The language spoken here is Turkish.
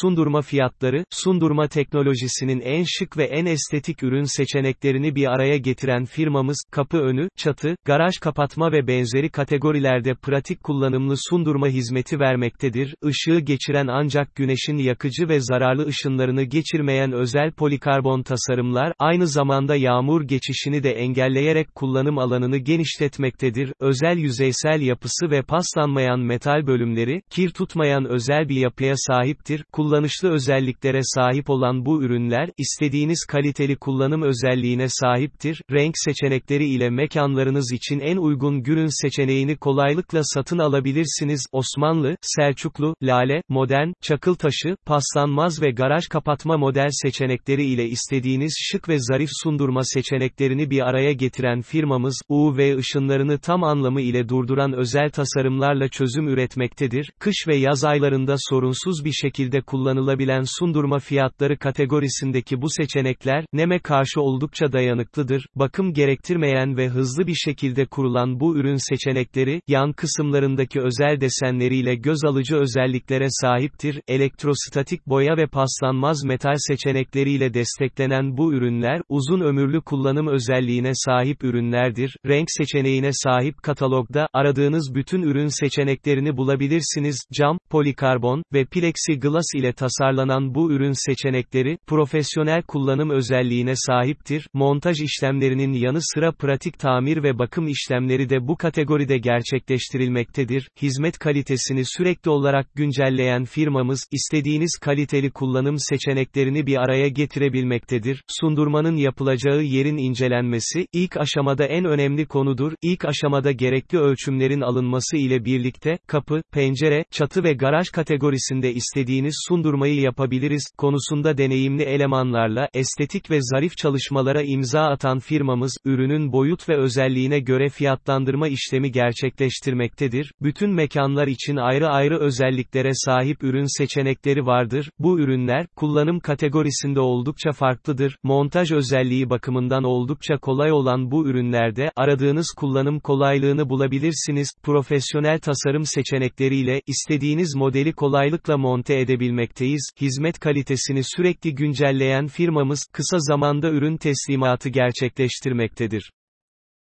sundurma fiyatları, sundurma teknolojisinin en şık ve en estetik ürün seçeneklerini bir araya getiren firmamız, kapı önü, çatı, garaj kapatma ve benzeri kategorilerde pratik kullanımlı sundurma hizmeti vermektedir, ışığı geçiren ancak güneşin yakıcı ve zararlı ışınlarını geçirmeyen özel polikarbon tasarımlar, aynı zamanda yağmur geçişini de engelleyerek kullanım alanını genişletmektedir, özel yüzeysel yapısı ve paslanmayan metal bölümleri, kir tutmayan özel bir yapıya sahiptir, kullanışlı özelliklere sahip olan bu ürünler, istediğiniz kaliteli kullanım özelliğine sahiptir, renk seçenekleri ile mekanlarınız için en uygun günün seçeneğini kolaylıkla satın alabilirsiniz, Osmanlı, Selçuklu, Lale, modern, çakıl taşı, paslanmaz ve garaj kapatma model seçenekleri ile istediğiniz şık ve zarif sundurma seçeneklerini bir araya getiren firmamız, UV ışınlarını tam anlamı ile durduran özel tasarımlarla çözüm üretmektedir, kış ve yaz aylarında sorunsuz bir şekilde kullanılabilen sundurma fiyatları kategorisindeki bu seçenekler, neme karşı oldukça dayanıklıdır, bakım gerektirmeyen ve hızlı bir şekilde kurulan bu ürün seçenekleri, yan kısımlarındaki özel desenleriyle göz alıcı özelliklere sahiptir, elektrostatik boya ve paslanmaz metal seçenekleriyle desteklenen bu ürünler, uzun ömürlü kullanım özelliğine sahip ürünlerdir, renk seçeneğine sahip katalogda, aradığınız bütün ürün seçeneklerini bulabilirsiniz, cam, polikarbon ve plexiglas ile tasarlanan bu ürün seçenekleri, profesyonel kullanım özelliğine sahiptir, montaj işlemlerinin yanı sıra pratik tamir ve bakım işlemleri de bu kategoride gerçekleştirilmektedir, hizmet kalitesini sürekli olarak güncelleyen firmamız, istediğiniz kaliteli kullanım seçeneklerini bir araya getirebilmektedir, sundurmanın yapılacağı yerin incelenmesi, ilk aşamada en önemli konudur, ilk aşamada gerekli ölçümlerin alınması ile birlikte, kapı, pencere, çatı ve garaj kategorisinde istediğiniz sundurmayı yapabiliriz, konusunda deneyimli elemanlarla, estetik ve zarif çalışmalara imza atan firmamız, ürünün boyut ve özelliğine göre fiyatlandırma işlemi gerçekleştirmektedir, bütün mekanlar için ayrı ayrı özelliklere sahip ürün seçenekleri vardır, bu ürünler, kullanım kategorisinde oldukça farklıdır, montaj özelliği bakımından oldukça kolay olan bu ürünlerde, aradığınız kullanım kolaylığını bulabilirsiniz, profesyonel tasarım seçenekleriyle, istediğiniz modeli kolaylıkla monte edebilmekteyiz, hizmet kalitesini sürekli güncelleyen firmamız, kısa zamanda ürün teslimatı gerçekleştirmektedir.